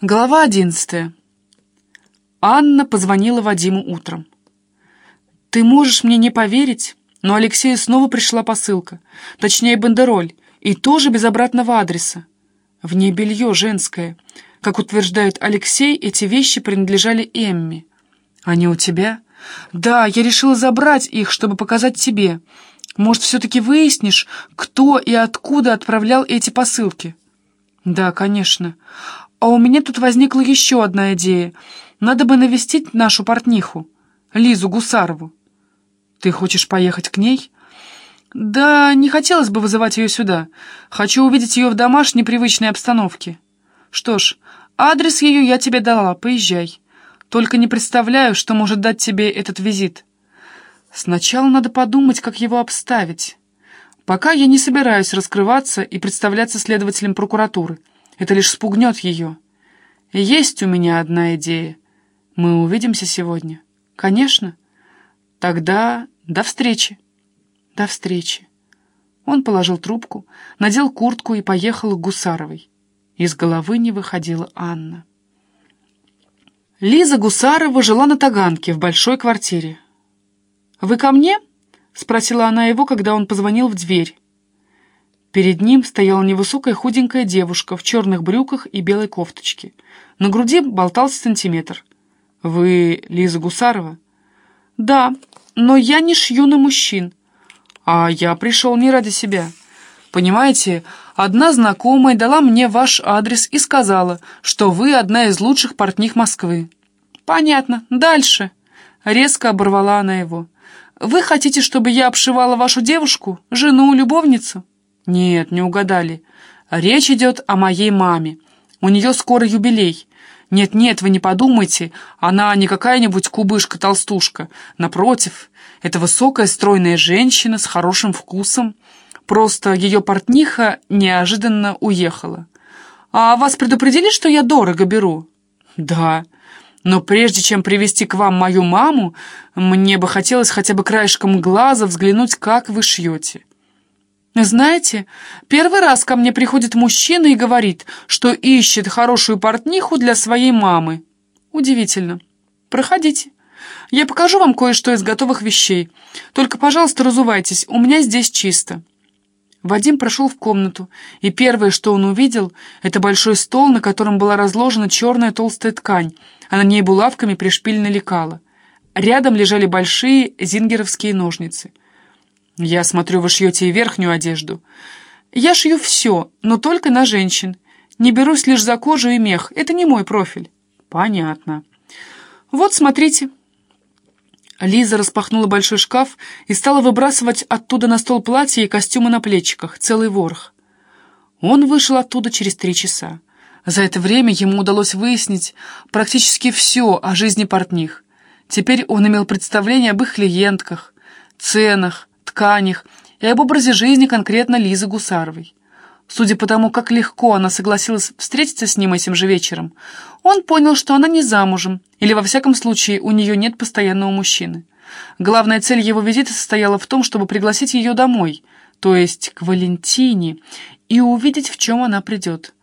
Глава одиннадцатая. Анна позвонила Вадиму утром. «Ты можешь мне не поверить, но Алексею снова пришла посылка, точнее бандероль, и тоже без обратного адреса. В ней белье женское. Как утверждает Алексей, эти вещи принадлежали Эмме. Они у тебя? Да, я решила забрать их, чтобы показать тебе. Может, все-таки выяснишь, кто и откуда отправлял эти посылки?» «Да, конечно. А у меня тут возникла еще одна идея. Надо бы навестить нашу портниху, Лизу Гусарову. Ты хочешь поехать к ней? Да, не хотелось бы вызывать ее сюда. Хочу увидеть ее в домашней привычной обстановке. Что ж, адрес ее я тебе дала, поезжай. Только не представляю, что может дать тебе этот визит. Сначала надо подумать, как его обставить. Пока я не собираюсь раскрываться и представляться следователем прокуратуры. Это лишь спугнет ее. Есть у меня одна идея. Мы увидимся сегодня. Конечно. Тогда до встречи. До встречи. Он положил трубку, надел куртку и поехал к Гусаровой. Из головы не выходила Анна. Лиза Гусарова жила на Таганке в большой квартире. «Вы ко мне?» — спросила она его, когда он позвонил в дверь. Перед ним стояла невысокая худенькая девушка в черных брюках и белой кофточке. На груди болтался сантиметр. «Вы Лиза Гусарова?» «Да, но я не шью на мужчин. А я пришел не ради себя. Понимаете, одна знакомая дала мне ваш адрес и сказала, что вы одна из лучших портних Москвы». «Понятно. Дальше». Резко оборвала она его. «Вы хотите, чтобы я обшивала вашу девушку, жену, любовницу?» Нет, не угадали. Речь идет о моей маме. У нее скоро юбилей. Нет-нет, вы не подумайте, она не какая-нибудь кубышка-толстушка. Напротив, это высокая стройная женщина с хорошим вкусом. Просто ее портниха неожиданно уехала. А вас предупредили, что я дорого беру? Да. Но прежде чем привести к вам мою маму, мне бы хотелось хотя бы краешком глаза взглянуть, как вы шьете. Знаете, первый раз ко мне приходит мужчина и говорит, что ищет хорошую портниху для своей мамы. Удивительно. Проходите. Я покажу вам кое-что из готовых вещей. Только, пожалуйста, разувайтесь, у меня здесь чисто». Вадим прошел в комнату, и первое, что он увидел, это большой стол, на котором была разложена черная толстая ткань, а на ней булавками пришпилено лекало. Рядом лежали большие зингеровские ножницы — «Я смотрю, вы шьете и верхнюю одежду». «Я шью все, но только на женщин. Не берусь лишь за кожу и мех. Это не мой профиль». «Понятно». «Вот, смотрите». Лиза распахнула большой шкаф и стала выбрасывать оттуда на стол платья и костюмы на плечиках, целый ворох. Он вышел оттуда через три часа. За это время ему удалось выяснить практически все о жизни портних. Теперь он имел представление об их клиентках, ценах, тканях и об образе жизни конкретно Лизы Гусаровой. Судя по тому, как легко она согласилась встретиться с ним этим же вечером, он понял, что она не замужем, или, во всяком случае, у нее нет постоянного мужчины. Главная цель его визита состояла в том, чтобы пригласить ее домой, то есть к Валентине, и увидеть, в чем она придет.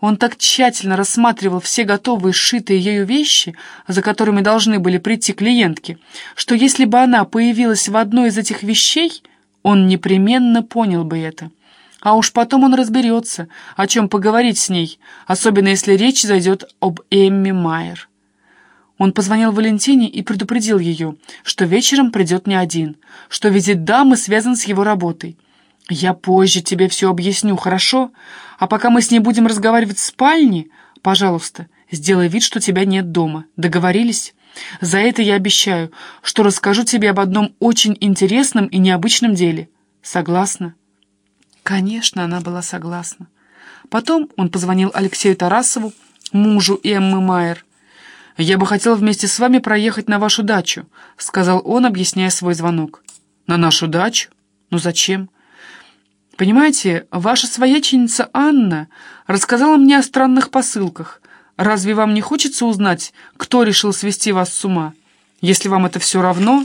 Он так тщательно рассматривал все готовые сшитые ею вещи, за которыми должны были прийти клиентки, что если бы она появилась в одной из этих вещей, он непременно понял бы это. А уж потом он разберется, о чем поговорить с ней, особенно если речь зайдет об Эмми Майер. Он позвонил Валентине и предупредил ее, что вечером придет не один, что визит дамы связан с его работой. «Я позже тебе все объясню, хорошо? А пока мы с ней будем разговаривать в спальне, пожалуйста, сделай вид, что тебя нет дома. Договорились? За это я обещаю, что расскажу тебе об одном очень интересном и необычном деле. Согласна?» Конечно, она была согласна. Потом он позвонил Алексею Тарасову, мужу Эммы Майер. «Я бы хотел вместе с вами проехать на вашу дачу», — сказал он, объясняя свой звонок. «На нашу дачу? Ну зачем?» Понимаете, ваша свояченица Анна рассказала мне о странных посылках. Разве вам не хочется узнать, кто решил свести вас с ума? Если вам это все равно...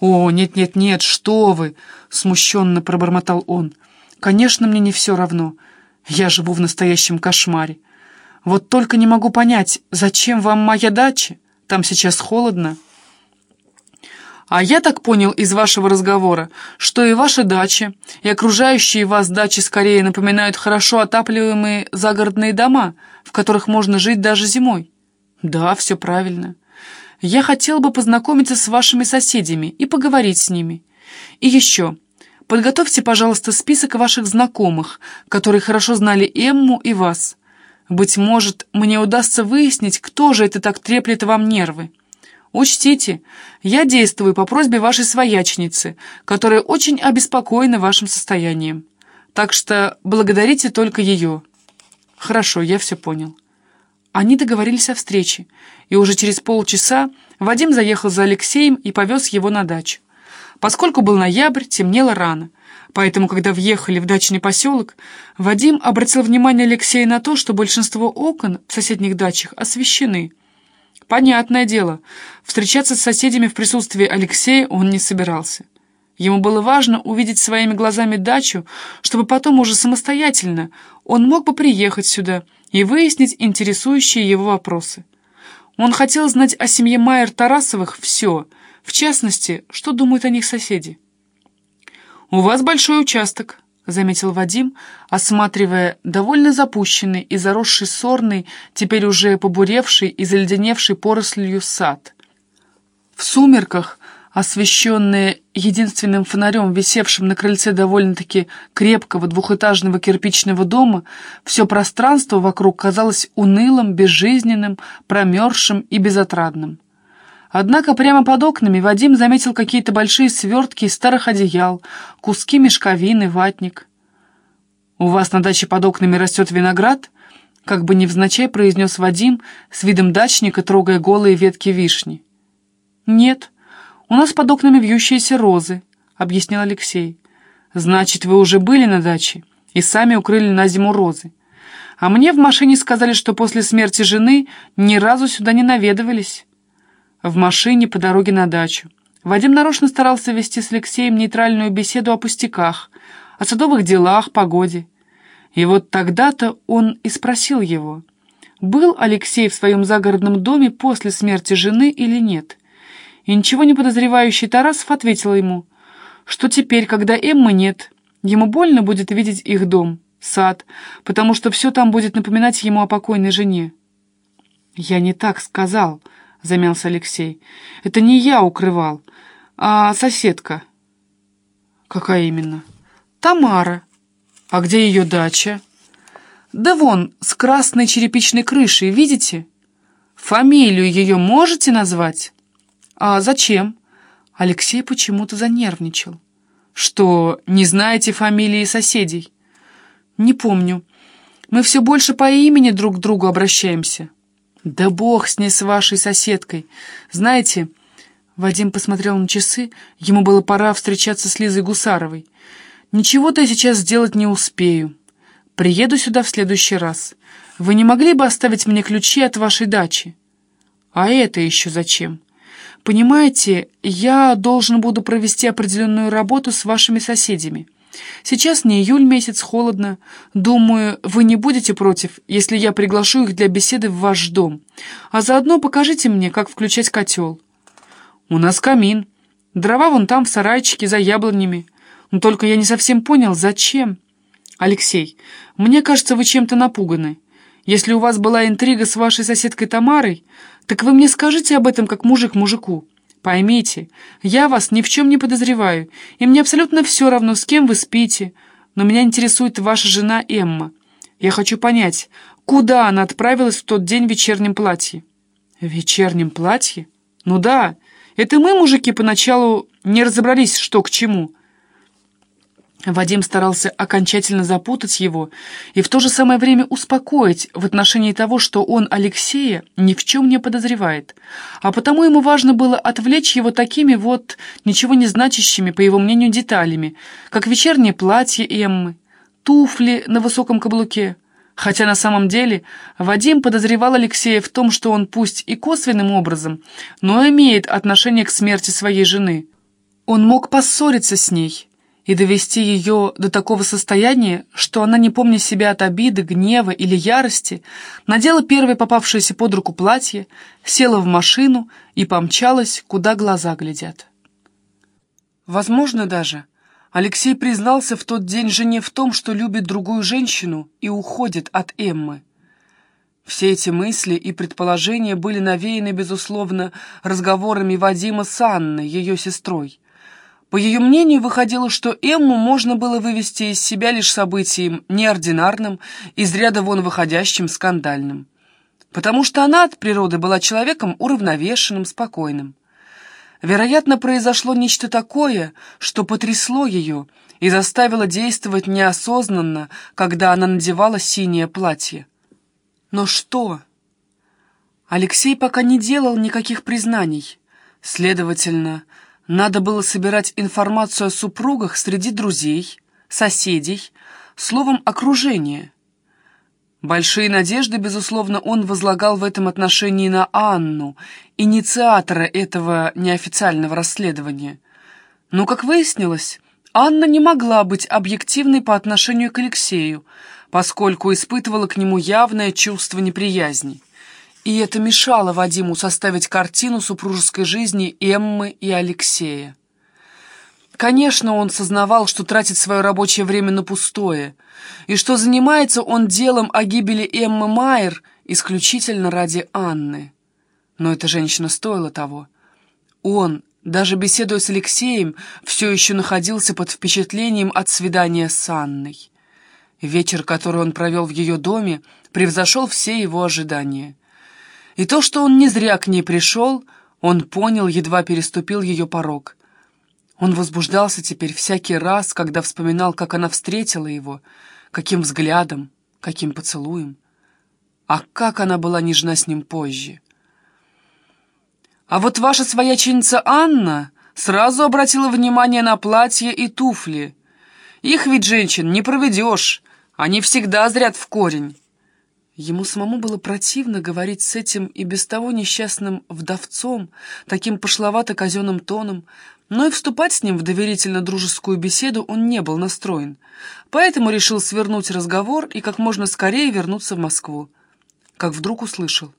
О, нет-нет-нет, что вы! Смущенно пробормотал он. Конечно, мне не все равно. Я живу в настоящем кошмаре. Вот только не могу понять, зачем вам моя дача? Там сейчас холодно». А я так понял из вашего разговора, что и ваша дача, и окружающие вас дачи скорее напоминают хорошо отапливаемые загородные дома, в которых можно жить даже зимой. Да, все правильно. Я хотел бы познакомиться с вашими соседями и поговорить с ними. И еще, подготовьте, пожалуйста, список ваших знакомых, которые хорошо знали Эмму и вас. Быть может, мне удастся выяснить, кто же это так треплет вам нервы. Учтите, я действую по просьбе вашей своячницы, которая очень обеспокоена вашим состоянием. Так что благодарите только ее. Хорошо, я все понял. Они договорились о встрече, и уже через полчаса Вадим заехал за Алексеем и повез его на дачу. Поскольку был ноябрь, темнело рано, поэтому, когда въехали в дачный поселок, Вадим обратил внимание Алексея на то, что большинство окон в соседних дачах освещены – Понятное дело, встречаться с соседями в присутствии Алексея он не собирался. Ему было важно увидеть своими глазами дачу, чтобы потом уже самостоятельно он мог бы приехать сюда и выяснить интересующие его вопросы. Он хотел знать о семье Майер-Тарасовых все, в частности, что думают о них соседи. «У вас большой участок», — заметил Вадим, осматривая довольно запущенный и заросший сорный, теперь уже побуревший и заледеневший порослью сад. В сумерках, освещенные единственным фонарем, висевшим на крыльце довольно-таки крепкого двухэтажного кирпичного дома, все пространство вокруг казалось унылым, безжизненным, промерзшим и безотрадным. Однако прямо под окнами Вадим заметил какие-то большие свертки из старых одеял, куски мешковины, ватник. «У вас на даче под окнами растет виноград?» Как бы невзначай произнес Вадим с видом дачника, трогая голые ветки вишни. «Нет, у нас под окнами вьющиеся розы», — объяснил Алексей. «Значит, вы уже были на даче и сами укрыли на зиму розы. А мне в машине сказали, что после смерти жены ни разу сюда не наведывались» в машине по дороге на дачу. Вадим нарочно старался вести с Алексеем нейтральную беседу о пустяках, о садовых делах, погоде. И вот тогда-то он и спросил его, был Алексей в своем загородном доме после смерти жены или нет. И ничего не подозревающий Тарасов ответил ему, что теперь, когда Эммы нет, ему больно будет видеть их дом, сад, потому что все там будет напоминать ему о покойной жене. «Я не так сказал», — замялся Алексей. «Это не я укрывал, а соседка». «Какая именно?» «Тамара». «А где ее дача?» «Да вон, с красной черепичной крышей, видите?» «Фамилию ее можете назвать?» «А зачем?» Алексей почему-то занервничал. «Что, не знаете фамилии соседей?» «Не помню. Мы все больше по имени друг к другу обращаемся». «Да бог с ней, с вашей соседкой! Знаете...» Вадим посмотрел на часы, ему было пора встречаться с Лизой Гусаровой. «Ничего-то я сейчас сделать не успею. Приеду сюда в следующий раз. Вы не могли бы оставить мне ключи от вашей дачи?» «А это еще зачем?» «Понимаете, я должен буду провести определенную работу с вашими соседями». Сейчас не июль месяц, холодно. Думаю, вы не будете против, если я приглашу их для беседы в ваш дом. А заодно покажите мне, как включать котел. У нас камин. Дрова вон там, в сарайчике, за яблонями. Но только я не совсем понял, зачем. Алексей, мне кажется, вы чем-то напуганы. Если у вас была интрига с вашей соседкой Тамарой, так вы мне скажите об этом как мужик мужику. Поймите, я вас ни в чем не подозреваю, и мне абсолютно все равно, с кем вы спите, но меня интересует ваша жена Эмма. Я хочу понять, куда она отправилась в тот день в вечернем платье?» «В вечернем платье? Ну да, это мы, мужики, поначалу не разобрались, что к чему». Вадим старался окончательно запутать его и в то же самое время успокоить в отношении того, что он Алексея ни в чем не подозревает, а потому ему важно было отвлечь его такими вот ничего не значащими, по его мнению, деталями, как вечернее платье Эммы, туфли на высоком каблуке. Хотя на самом деле Вадим подозревал Алексея в том, что он пусть и косвенным образом, но имеет отношение к смерти своей жены. Он мог поссориться с ней, и довести ее до такого состояния, что она, не помня себя от обиды, гнева или ярости, надела первое попавшееся под руку платье, села в машину и помчалась, куда глаза глядят. Возможно даже, Алексей признался в тот день жене в том, что любит другую женщину и уходит от Эммы. Все эти мысли и предположения были навеяны, безусловно, разговорами Вадима с Анной, ее сестрой. По ее мнению, выходило, что Эмму можно было вывести из себя лишь событием неординарным, из ряда вон выходящим, скандальным. Потому что она от природы была человеком уравновешенным, спокойным. Вероятно, произошло нечто такое, что потрясло ее и заставило действовать неосознанно, когда она надевала синее платье. Но что? Алексей пока не делал никаких признаний. Следовательно, надо было собирать информацию о супругах среди друзей, соседей, словом, окружения. Большие надежды, безусловно, он возлагал в этом отношении на Анну, инициатора этого неофициального расследования. Но, как выяснилось, Анна не могла быть объективной по отношению к Алексею, поскольку испытывала к нему явное чувство неприязни. И это мешало Вадиму составить картину супружеской жизни Эммы и Алексея. Конечно, он сознавал, что тратит свое рабочее время на пустое, и что занимается он делом о гибели Эммы Майер исключительно ради Анны. Но эта женщина стоила того. Он, даже беседуя с Алексеем, все еще находился под впечатлением от свидания с Анной. Вечер, который он провел в ее доме, превзошел все его ожидания. И то, что он не зря к ней пришел, он понял, едва переступил ее порог. Он возбуждался теперь всякий раз, когда вспоминал, как она встретила его, каким взглядом, каким поцелуем. А как она была нежна с ним позже. А вот ваша свояченица Анна сразу обратила внимание на платье и туфли. Их ведь, женщин, не проведешь, они всегда зрят в корень. Ему самому было противно говорить с этим и без того несчастным вдовцом, таким пошловато-казенным тоном, но и вступать с ним в доверительно-дружескую беседу он не был настроен, поэтому решил свернуть разговор и как можно скорее вернуться в Москву. Как вдруг услышал.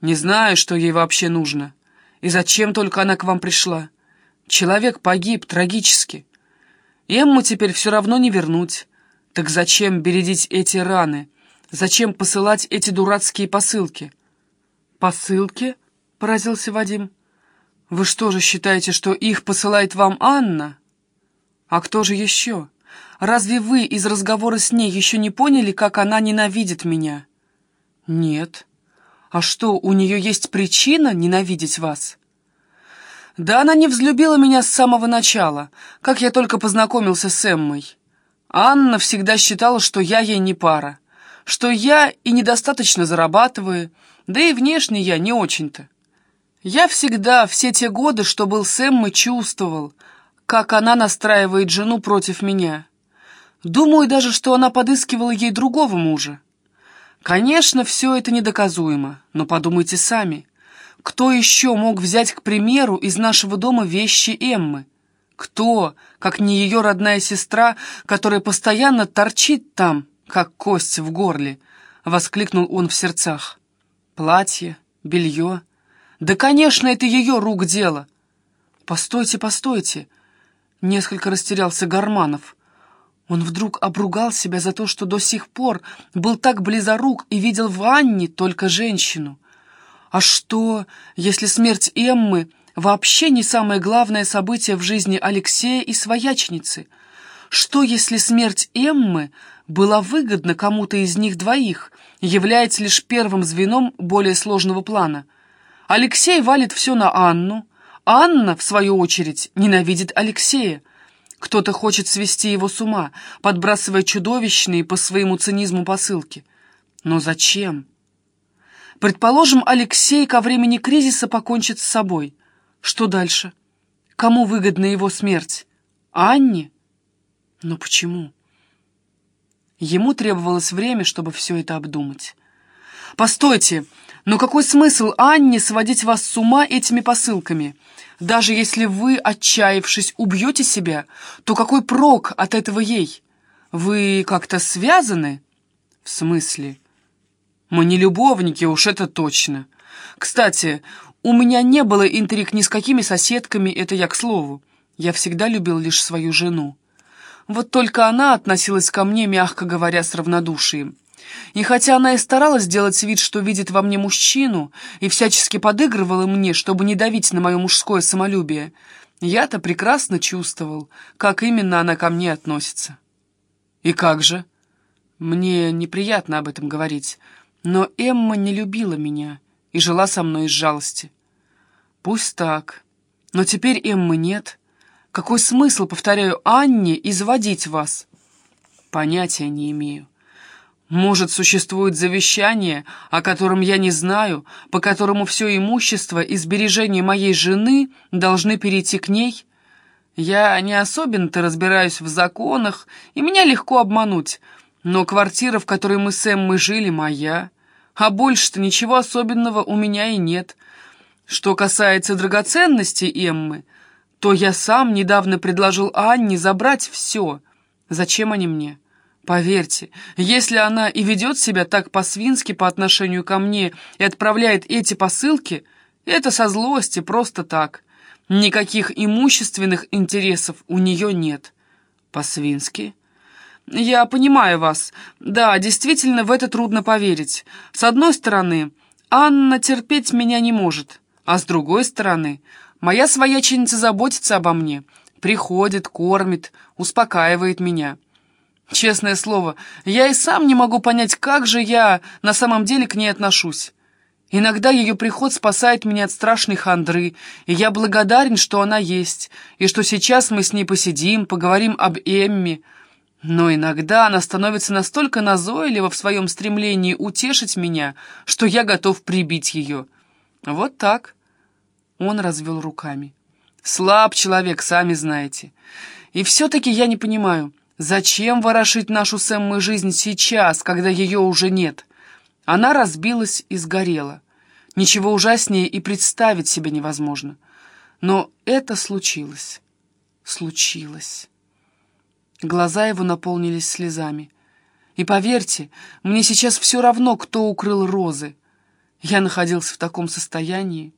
«Не знаю, что ей вообще нужно. И зачем только она к вам пришла? Человек погиб трагически. Эмму теперь все равно не вернуть. Так зачем бередить эти раны?» Зачем посылать эти дурацкие посылки?» «Посылки?» — поразился Вадим. «Вы что же считаете, что их посылает вам Анна? А кто же еще? Разве вы из разговора с ней еще не поняли, как она ненавидит меня?» «Нет. А что, у нее есть причина ненавидеть вас?» «Да она не взлюбила меня с самого начала, как я только познакомился с Эммой. Анна всегда считала, что я ей не пара что я и недостаточно зарабатываю, да и внешне я не очень-то. Я всегда, все те годы, что был с Эммой, чувствовал, как она настраивает жену против меня. Думаю даже, что она подыскивала ей другого мужа. Конечно, все это недоказуемо, но подумайте сами. Кто еще мог взять, к примеру, из нашего дома вещи Эммы? Кто, как не ее родная сестра, которая постоянно торчит там, как кость в горле!» — воскликнул он в сердцах. «Платье, белье. Да, конечно, это ее рук дело!» «Постойте, постойте!» — несколько растерялся Гарманов. Он вдруг обругал себя за то, что до сих пор был так близорук и видел в Анне только женщину. А что, если смерть Эммы вообще не самое главное событие в жизни Алексея и своячницы? Что, если смерть Эммы была выгодна кому-то из них двоих, является лишь первым звеном более сложного плана. Алексей валит все на Анну, Анна, в свою очередь, ненавидит Алексея. Кто-то хочет свести его с ума, подбрасывая чудовищные по своему цинизму посылки. Но зачем? Предположим, Алексей ко времени кризиса покончит с собой. Что дальше? Кому выгодна его смерть? Анне? Но почему? Ему требовалось время, чтобы все это обдумать. «Постойте! Но какой смысл Анне сводить вас с ума этими посылками? Даже если вы, отчаявшись, убьете себя, то какой прок от этого ей? Вы как-то связаны? В смысле? Мы не любовники, уж это точно. Кстати, у меня не было интриг ни с какими соседками, это я к слову. Я всегда любил лишь свою жену. Вот только она относилась ко мне, мягко говоря, с равнодушием. И хотя она и старалась сделать вид, что видит во мне мужчину, и всячески подыгрывала мне, чтобы не давить на мое мужское самолюбие, я-то прекрасно чувствовал, как именно она ко мне относится. И как же? Мне неприятно об этом говорить, но Эмма не любила меня и жила со мной из жалости. Пусть так, но теперь Эммы нет. Какой смысл, повторяю, Анне изводить вас? Понятия не имею. Может, существует завещание, о котором я не знаю, по которому все имущество и сбережения моей жены должны перейти к ней? Я не особенно-то разбираюсь в законах, и меня легко обмануть, но квартира, в которой мы с Эммой жили, моя, а больше-то ничего особенного у меня и нет. Что касается драгоценностей Эммы, то я сам недавно предложил Анне забрать все. Зачем они мне?» Поверьте, если она и ведет себя так по-свински по отношению ко мне и отправляет эти посылки, это со злости, просто так. Никаких имущественных интересов у нее нет. По-свински? Я понимаю вас. Да, действительно, в это трудно поверить. С одной стороны, Анна терпеть меня не может, а с другой стороны, моя свояченица заботится обо мне, приходит, кормит, успокаивает меня. Честное слово, я и сам не могу понять, как же я на самом деле к ней отношусь. Иногда ее приход спасает меня от страшной хандры, и я благодарен, что она есть, и что сейчас мы с ней посидим, поговорим об Эмме. Но иногда она становится настолько назойлива в своем стремлении утешить меня, что я готов прибить ее. Вот так. Он развел руками. Слаб человек, сами знаете. И все-таки я не понимаю, Зачем ворошить нашу с жизнь сейчас, когда ее уже нет? Она разбилась и сгорела. Ничего ужаснее и представить себе невозможно. Но это случилось. Случилось. Глаза его наполнились слезами. И поверьте, мне сейчас все равно, кто укрыл розы. Я находился в таком состоянии.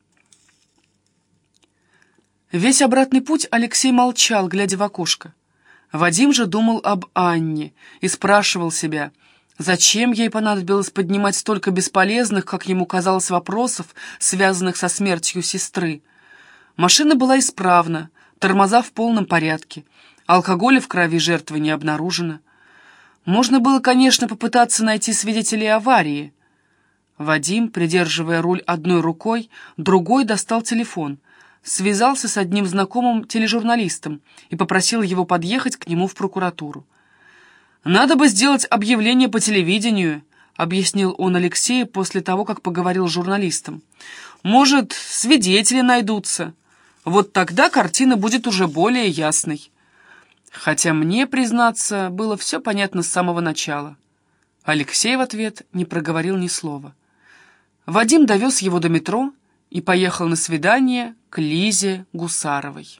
Весь обратный путь Алексей молчал, глядя в окошко. Вадим же думал об Анне и спрашивал себя, зачем ей понадобилось поднимать столько бесполезных, как ему казалось, вопросов, связанных со смертью сестры. Машина была исправна, тормоза в полном порядке, алкоголя в крови жертвы не обнаружено. Можно было, конечно, попытаться найти свидетелей аварии. Вадим, придерживая руль одной рукой, другой достал телефон — связался с одним знакомым тележурналистом и попросил его подъехать к нему в прокуратуру. «Надо бы сделать объявление по телевидению», — объяснил он Алексею после того, как поговорил с журналистом. «Может, свидетели найдутся. Вот тогда картина будет уже более ясной». Хотя мне, признаться, было все понятно с самого начала. Алексей в ответ не проговорил ни слова. Вадим довез его до метро, и поехал на свидание к Лизе Гусаровой.